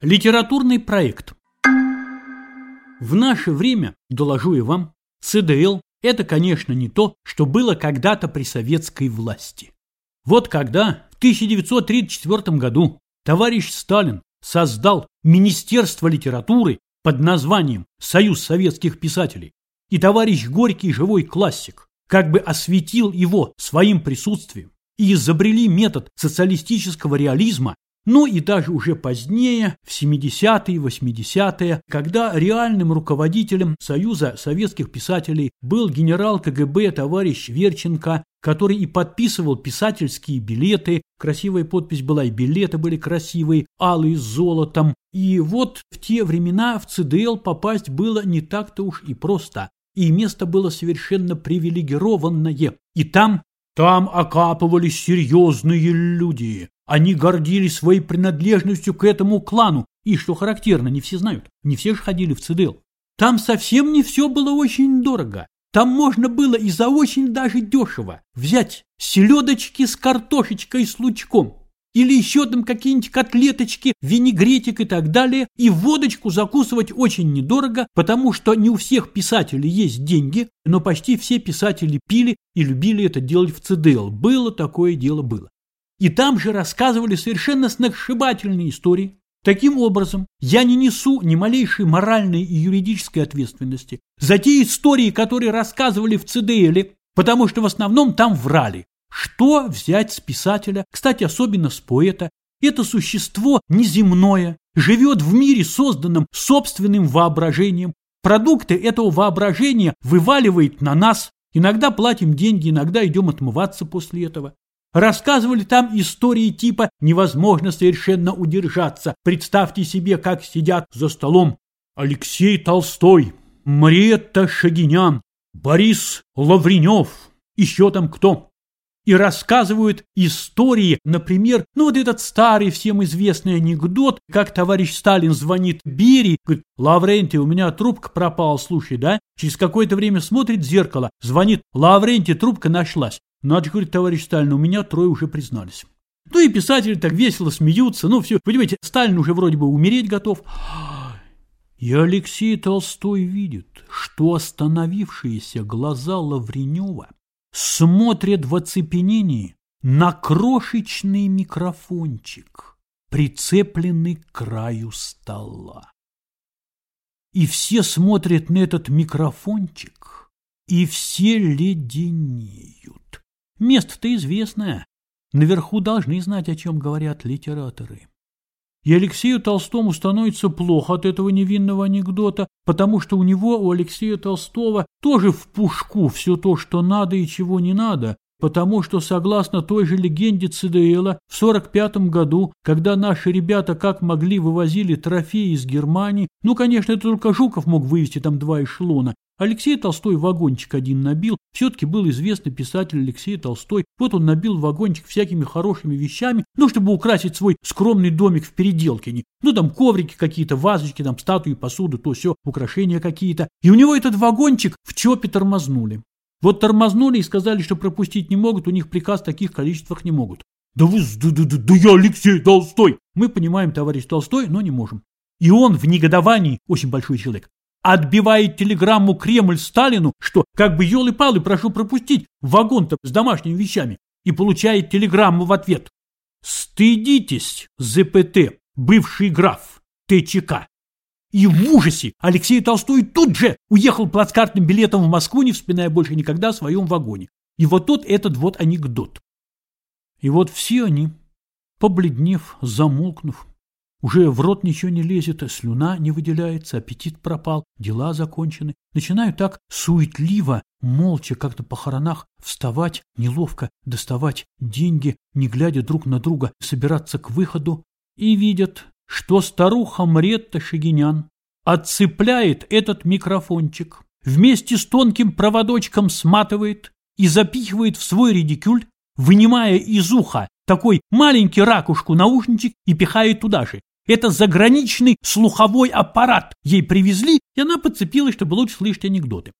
Литературный проект. В наше время, доложу и вам, ЦДЛ – это, конечно, не то, что было когда-то при советской власти. Вот когда в 1934 году товарищ Сталин создал Министерство литературы под названием «Союз советских писателей», и товарищ Горький, живой классик, как бы осветил его своим присутствием, и изобрели метод социалистического реализма, ну и даже уже позднее, в 70-е, 80-е, когда реальным руководителем Союза советских писателей был генерал КГБ товарищ Верченко, который и подписывал писательские билеты, красивая подпись была, и билеты были красивые, алые с золотом. И вот в те времена в ЦДЛ попасть было не так-то уж и просто, и место было совершенно привилегированное. И там, там окапывались серьезные люди, они гордились своей принадлежностью к этому клану, и, что характерно, не все знают, не все же ходили в ЦДЛ. Там совсем не все было очень дорого. Там можно было и за очень даже дешево взять селедочки с картошечкой с лучком, или еще там какие-нибудь котлеточки, винегретик и так далее, и водочку закусывать очень недорого, потому что не у всех писателей есть деньги, но почти все писатели пили и любили это делать в ЦДЛ. Было такое дело, было. И там же рассказывали совершенно сногсшибательные истории. Таким образом, я не несу ни малейшей моральной и юридической ответственности за те истории, которые рассказывали в ЦДЛе, потому что в основном там врали. Что взять с писателя, кстати, особенно с поэта? Это существо неземное, живет в мире, созданном собственным воображением. Продукты этого воображения вываливает на нас. Иногда платим деньги, иногда идем отмываться после этого. Рассказывали там истории типа «невозможно совершенно удержаться». Представьте себе, как сидят за столом Алексей Толстой, Мариетта Шагинян, Борис Лавренев, еще там кто. И рассказывают истории, например, ну вот этот старый всем известный анекдот, как товарищ Сталин звонит Берии, говорит, Лаврентий, у меня трубка пропала, слушай, да? Через какое-то время смотрит в зеркало, звонит, Лаврентий, трубка нашлась. Надо, говорит, товарищ Сталин, у меня трое уже признались. Ну и писатели так весело смеются, ну все, понимаете, Сталин уже вроде бы умереть готов. И Алексей Толстой видит, что остановившиеся глаза Лавренева смотрят в оцепенении на крошечный микрофончик, прицепленный к краю стола. И все смотрят на этот микрофончик, и все леденеют. Место-то известное. Наверху должны знать, о чем говорят литераторы. И Алексею Толстому становится плохо от этого невинного анекдота, потому что у него, у Алексея Толстого, тоже в пушку все то, что надо и чего не надо, потому что, согласно той же легенде ЦДЛа, в 45 году, когда наши ребята как могли вывозили трофеи из Германии, ну, конечно, это только Жуков мог вывести там два эшелона, Алексей Толстой вагончик один набил, все-таки был известный писатель Алексей Толстой, вот он набил вагончик всякими хорошими вещами, ну, чтобы украсить свой скромный домик в Переделкине, ну, там коврики какие-то, вазочки, там статуи, посуду, то все, украшения какие-то, и у него этот вагончик в ЧОПе тормознули. Вот тормознули и сказали, что пропустить не могут, у них приказ в таких количествах не могут. Да вы, да, да, да, да я Алексей Толстой! Мы понимаем, товарищ Толстой, но не можем. И он в негодовании, очень большой человек, отбивает телеграмму Кремль Сталину, что как бы елы-палы прошу пропустить вагон-то с домашними вещами, и получает телеграмму в ответ. Стыдитесь, ЗПТ, бывший граф ТЧК. И в ужасе Алексей Толстой тут же уехал плацкартным билетом в Москву, не вспоминая больше никогда о своем вагоне. И вот тот этот вот анекдот. И вот все они, побледнев, замолкнув, уже в рот ничего не лезет, слюна не выделяется, аппетит пропал, дела закончены. Начинаю так суетливо, молча, как на похоронах, вставать, неловко доставать деньги, не глядя друг на друга, собираться к выходу. И видят, что старуха Мретта Шагинян отцепляет этот микрофончик, вместе с тонким проводочком сматывает и запихивает в свой редикюль, вынимая из уха такой маленький ракушку наушничек и пихает туда же. Это заграничный слуховой аппарат ей привезли, и она подцепилась, чтобы лучше слышать анекдоты.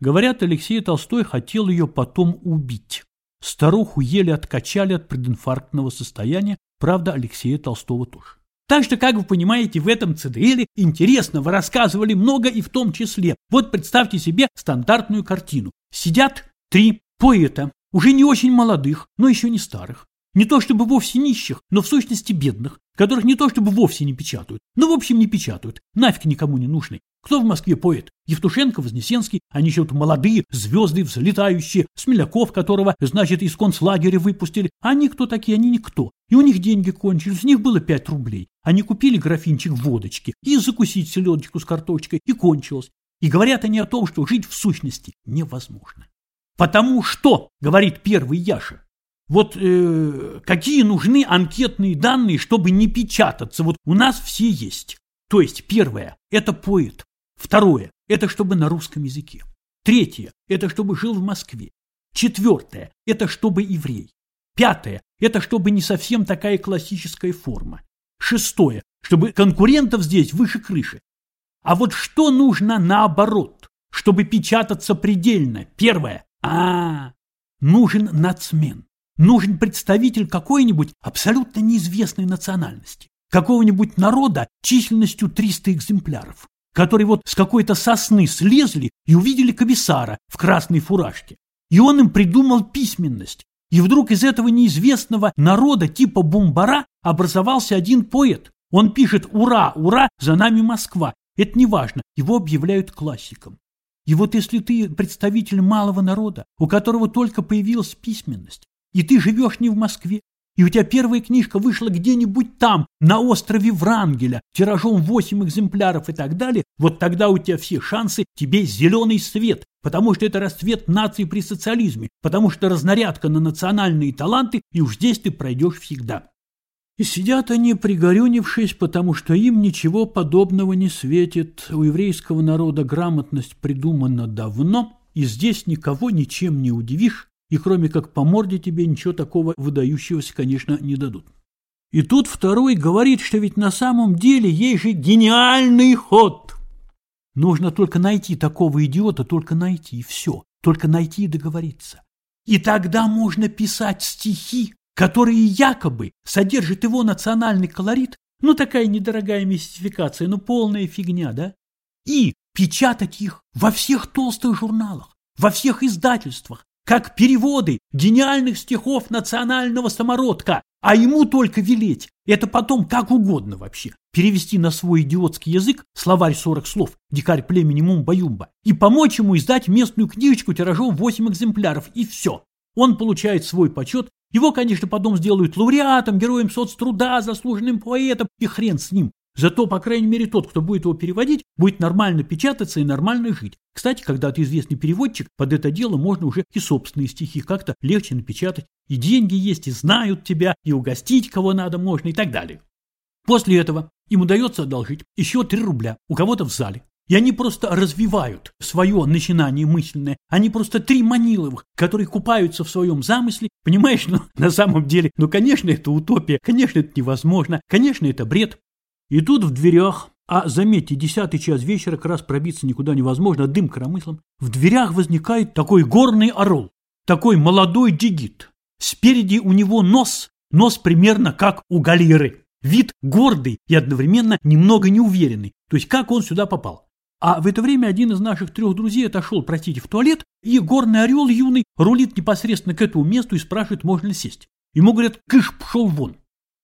Говорят, Алексей Толстой хотел ее потом убить. Старуху еле откачали от прединфарктного состояния, правда, Алексея Толстого тоже. Так что, как вы понимаете, в этом ЦДЛе интересно, вы рассказывали много и в том числе. Вот представьте себе стандартную картину. Сидят три поэта, уже не очень молодых, но еще не старых. Не то чтобы вовсе нищих, но в сущности бедных, которых не то чтобы вовсе не печатают, но в общем не печатают, нафиг никому не нужны. Кто в Москве поэт? Евтушенко, Вознесенский, они еще молодые, звезды взлетающие, Смеляков, которого, значит, из концлагеря выпустили. Они кто такие? Они никто. И у них деньги кончились, у них было пять рублей. Они купили графинчик водочки и закусить селедочку с картошкой, и кончилось. И говорят они о том, что жить в сущности невозможно. Потому что, говорит первый Яша, вот э, какие нужны анкетные данные, чтобы не печататься? Вот у нас все есть. То есть первое – это поэт. Второе – это чтобы на русском языке. Третье – это чтобы жил в Москве. Четвертое – это чтобы еврей. Пятое – это чтобы не совсем такая классическая форма. Шестое – чтобы конкурентов здесь выше крыши. А вот что нужно наоборот, чтобы печататься предельно? Первое – а, нужен нацмен. Нужен представитель какой-нибудь абсолютно неизвестной национальности, какого-нибудь народа численностью 300 экземпляров, которые вот с какой-то сосны слезли и увидели комиссара в красной фуражке. И он им придумал письменность. И вдруг из этого неизвестного народа типа бумбара образовался один поэт. Он пишет «Ура, ура, за нами Москва». Это не важно, его объявляют классиком. И вот если ты представитель малого народа, у которого только появилась письменность, и ты живешь не в Москве, и у тебя первая книжка вышла где-нибудь там, на острове Врангеля, тиражом 8 экземпляров и так далее, вот тогда у тебя все шансы, тебе зеленый свет, потому что это расцвет нации при социализме, потому что разнарядка на национальные таланты, и уж здесь ты пройдешь всегда. И сидят они, пригорюнившись, потому что им ничего подобного не светит. У еврейского народа грамотность придумана давно, и здесь никого ничем не удивишь, и кроме как по морде тебе ничего такого выдающегося, конечно, не дадут. И тут второй говорит, что ведь на самом деле есть же гениальный ход. Нужно только найти такого идиота, только найти, и все. Только найти и договориться. И тогда можно писать стихи, которые якобы содержат его национальный колорит, ну такая недорогая мистификация, ну полная фигня, да? И печатать их во всех толстых журналах, во всех издательствах, как переводы гениальных стихов национального самородка, а ему только велеть. Это потом как угодно вообще. Перевести на свой идиотский язык словарь 40 слов, дикарь племени Мумба-Юмба, и помочь ему издать местную книжечку тиражом 8 экземпляров, и все. Он получает свой почет, его, конечно, потом сделают лауреатом, героем соцтруда, заслуженным поэтом, и хрен с ним. Зато, по крайней мере, тот, кто будет его переводить, будет нормально печататься и нормально жить. Кстати, когда ты известный переводчик, под это дело можно уже и собственные стихи как-то легче напечатать. И деньги есть, и знают тебя, и угостить кого надо можно, и так далее. После этого им удается одолжить еще 3 рубля у кого-то в зале. И они просто развивают свое начинание мысленное. Они просто три Маниловых, которые купаются в своем замысле. Понимаешь, ну, на самом деле, ну, конечно, это утопия, конечно, это невозможно, конечно, это бред. И тут в дверях, а заметьте, десятый час вечера, как раз пробиться никуда невозможно, дым коромыслом, в дверях возникает такой горный орел, такой молодой дигит. Спереди у него нос, нос примерно как у галеры. Вид гордый и одновременно немного неуверенный. То есть как он сюда попал? А в это время один из наших трех друзей отошел, простите, в туалет, и горный орел юный рулит непосредственно к этому месту и спрашивает, можно ли сесть. Ему говорят, кыш, пошел вон.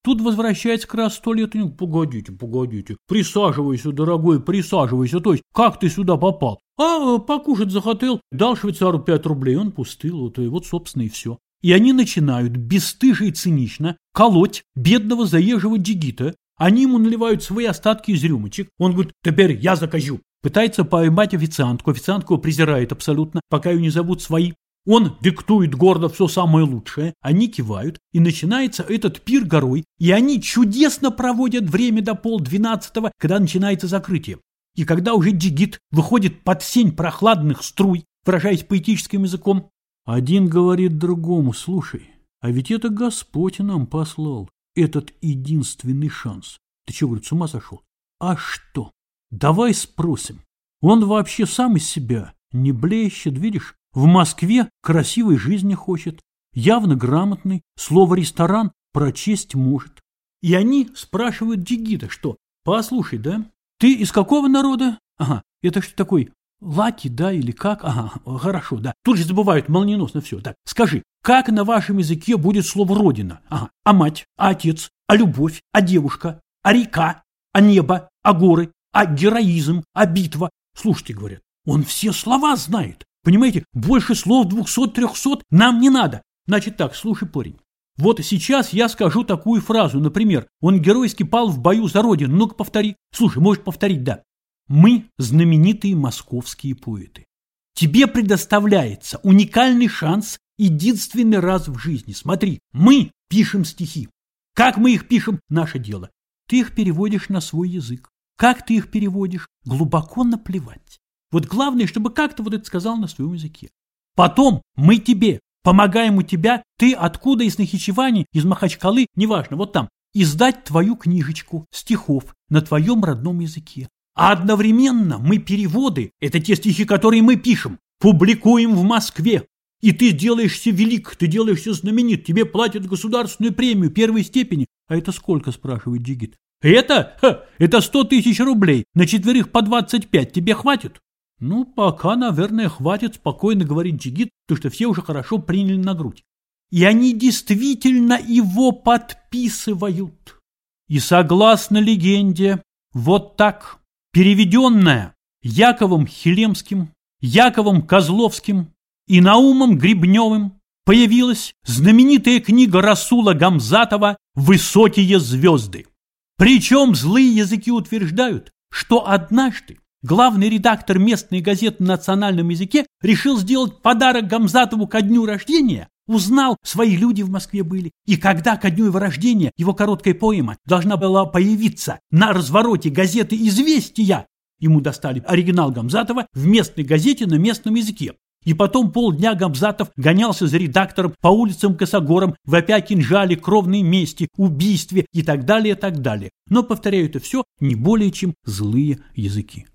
Тут возвращается как раз сто лет, погодите, погодите, присаживайся, дорогой, присаживайся, то есть, как ты сюда попал? А, покушать захотел, дал швейцару пять рублей, он пустыл, вот, и вот, собственно, и все. И они начинают бесстыже и цинично колоть бедного заезжего джигита, они ему наливают свои остатки из рюмочек, он говорит, теперь я закажу. Пытается поймать официантку, официантку презирает абсолютно, пока ее не зовут свои. Он диктует гордо все самое лучшее, они кивают, и начинается этот пир горой, и они чудесно проводят время до полдвенадцатого, когда начинается закрытие. И когда уже джигит выходит под сень прохладных струй, выражаясь поэтическим языком, один говорит другому, слушай, а ведь это Господь нам послал, этот единственный шанс. Ты что, говорит, с ума сошел? А что? Давай спросим. Он вообще сам из себя не блещет, видишь? В Москве красивой жизни хочет, явно грамотный, слово «ресторан» прочесть может. И они спрашивают Дигита, что «Послушай, да, ты из какого народа? Ага, это что такой, Лаки, да, или как? Ага, хорошо, да. Тут же забывают молниеносно все. Так, скажи, как на вашем языке будет слово «родина»? Ага, а мать, а отец, а любовь, а девушка, а река, а небо, а горы, а героизм, а битва. Слушайте, говорят, он все слова знает. Понимаете, больше слов двухсот-трехсот нам не надо. Значит так, слушай, парень. Вот сейчас я скажу такую фразу, например, он геройски пал в бою за родину. Ну-ка повтори. Слушай, можешь повторить, да. Мы знаменитые московские поэты. Тебе предоставляется уникальный шанс единственный раз в жизни. Смотри, мы пишем стихи. Как мы их пишем – наше дело. Ты их переводишь на свой язык. Как ты их переводишь? Глубоко наплевать. Вот главное, чтобы как-то вот это сказал на своем языке. Потом мы тебе помогаем у тебя, ты откуда из Нахичевани, из Махачкалы, неважно, вот там, издать твою книжечку стихов на твоем родном языке. А одновременно мы переводы, это те стихи, которые мы пишем, публикуем в Москве. И ты делаешься велик, ты делаешься знаменит, тебе платят государственную премию первой степени. А это сколько, спрашивает Дигит. Это? Ха, это сто тысяч рублей, на четверых по двадцать пять, тебе хватит? Ну, пока, наверное, хватит спокойно говорить Джигит, потому что все уже хорошо приняли на грудь. И они действительно его подписывают. И согласно легенде, вот так, переведенная Яковом Хилемским, Яковом Козловским и Наумом Гребневым, появилась знаменитая книга Расула Гамзатова «Высокие звезды». Причем злые языки утверждают, что однажды главный редактор местной газеты на национальном языке решил сделать подарок Гамзатову ко дню рождения, узнал, свои люди в Москве были, и когда ко дню его рождения его короткая поэма должна была появиться на развороте газеты «Известия», ему достали оригинал Гамзатова в местной газете на местном языке. И потом полдня Гамзатов гонялся за редактором по улицам Косогорам, вопя кинжале, кровной мести, убийстве и так далее, так далее. Но, повторяю, это все не более чем злые языки.